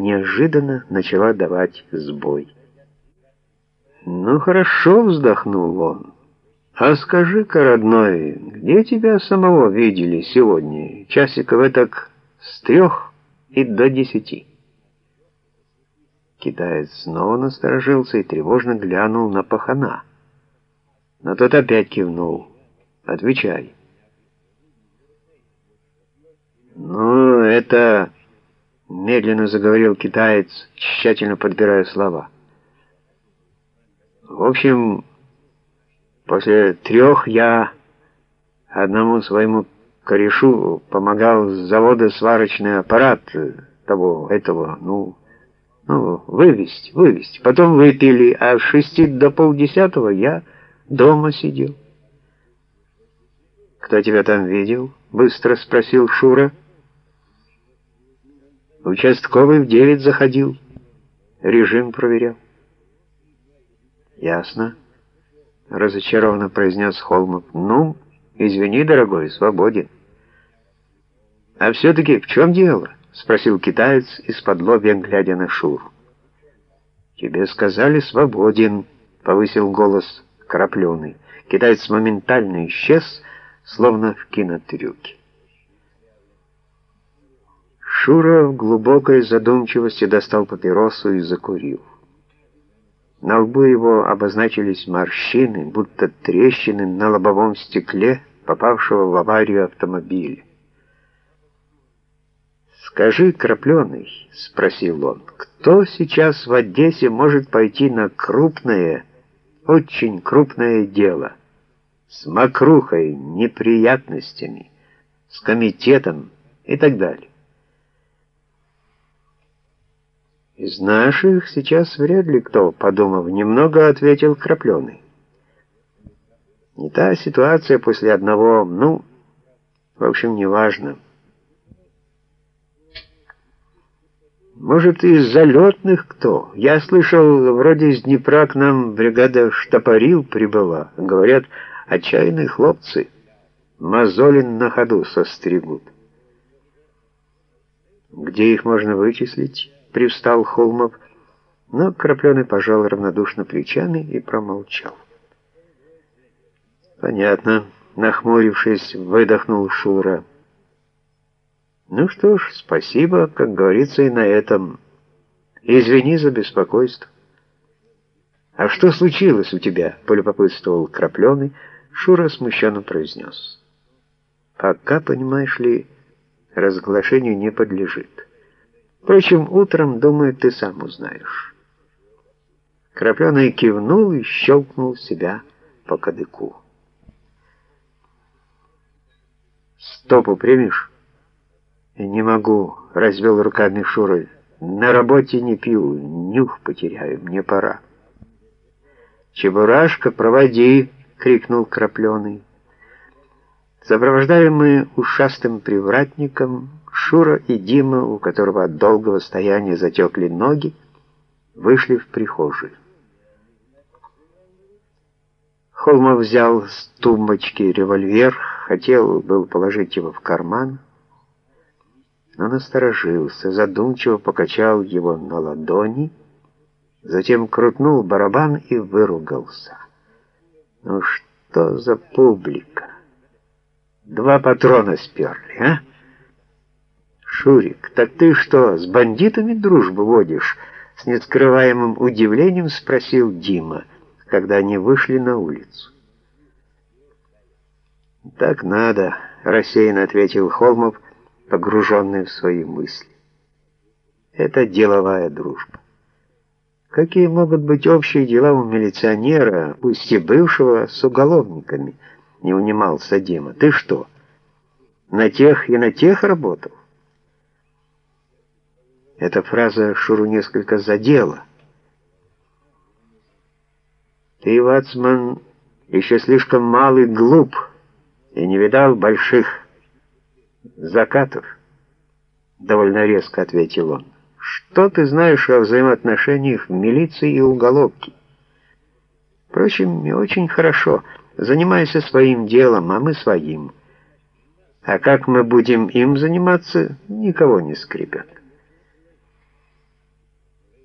неожиданно начала давать сбой. «Ну хорошо», — вздохнул он. «А скажи-ка, родной, где тебя самого видели сегодня, часиков так с трех и до десяти?» Китаец снова насторожился и тревожно глянул на пахана. Но тот опять кивнул. «Отвечай». «Ну, это...» — медленно заговорил китаец, тщательно подбирая слова. «В общем, после трех я одному своему корешу помогал с завода сварочный аппарат того, этого, ну, ну, вывести, вывести. Потом выпили, а с шести до полдесятого я дома сидел. «Кто тебя там видел?» — быстро спросил Шура. Участковый в девять заходил. Режим проверял. Ясно. Разочарованно произнес Холмов. Ну, извини, дорогой, свободен. А все-таки в чем дело? Спросил китаец из-под лобья, глядя на Шуру. Тебе сказали свободен, повысил голос крапленый. Китаец моментально исчез, словно в кинотрюке. Шура в глубокой задумчивости достал папиросу и закурил. На лбу его обозначились морщины, будто трещины на лобовом стекле, попавшего в аварию автомобиля. «Скажи, крапленый», — спросил он, — «кто сейчас в Одессе может пойти на крупное, очень крупное дело, с мокрухой, неприятностями, с комитетом и так далее?» Из наших сейчас вряд ли кто, подумав, немного ответил Крапленый. Не та ситуация после одного, ну, в общем, неважно. Может, из залетных кто? Я слышал, вроде из Днепра к нам бригада штопорил прибыла. Говорят, отчаянные хлопцы. Мозолин на ходу состригут. Где их можно вычислить? Привстал Холмов, но Крапленый пожал равнодушно плечами и промолчал. «Понятно», — нахмурившись, выдохнул Шура. «Ну что ж, спасибо, как говорится, и на этом. Извини за беспокойство». «А что случилось у тебя?» — полюбопытствовал Крапленый. Шура смущенно произнес. «Пока, понимаешь ли, разглашению не подлежит». Впрочем, утром, думаю, ты сам узнаешь. Крапленый кивнул и щелкнул себя по кадыку. «Стопу примешь?» «Не могу», — развел руками Шура. «На работе не пью, нюх потеряю, мне пора». «Чебурашка, проводи!» — крикнул Крапленый. Сопровождаемые ушастым привратником, Шура и Дима, у которого от долгого стояния затекли ноги, вышли в прихожую. Холмов взял с тумбочки револьвер, хотел был положить его в карман, но насторожился, задумчиво покачал его на ладони, затем крутнул барабан и выругался. Ну что за публика? Два патрона сперли, а? «Шурик, так ты что, с бандитами дружбу водишь?» С нескрываемым удивлением спросил Дима, когда они вышли на улицу. «Так надо», — рассеянно ответил Холмов, погруженный в свои мысли. «Это деловая дружба. Какие могут быть общие дела у милиционера, пусть и бывшего, с уголовниками?» — не унимался Дима. «Ты что, на тех и на тех работал?» Эта фраза Шуру несколько задела. «Ты, Вацман, еще слишком малый глуп и не видал больших закатов», — довольно резко ответил он. «Что ты знаешь о взаимоотношениях милиции и уголовке? Впрочем, не очень хорошо. Занимайся своим делом, а мы своим. А как мы будем им заниматься, никого не скрипят».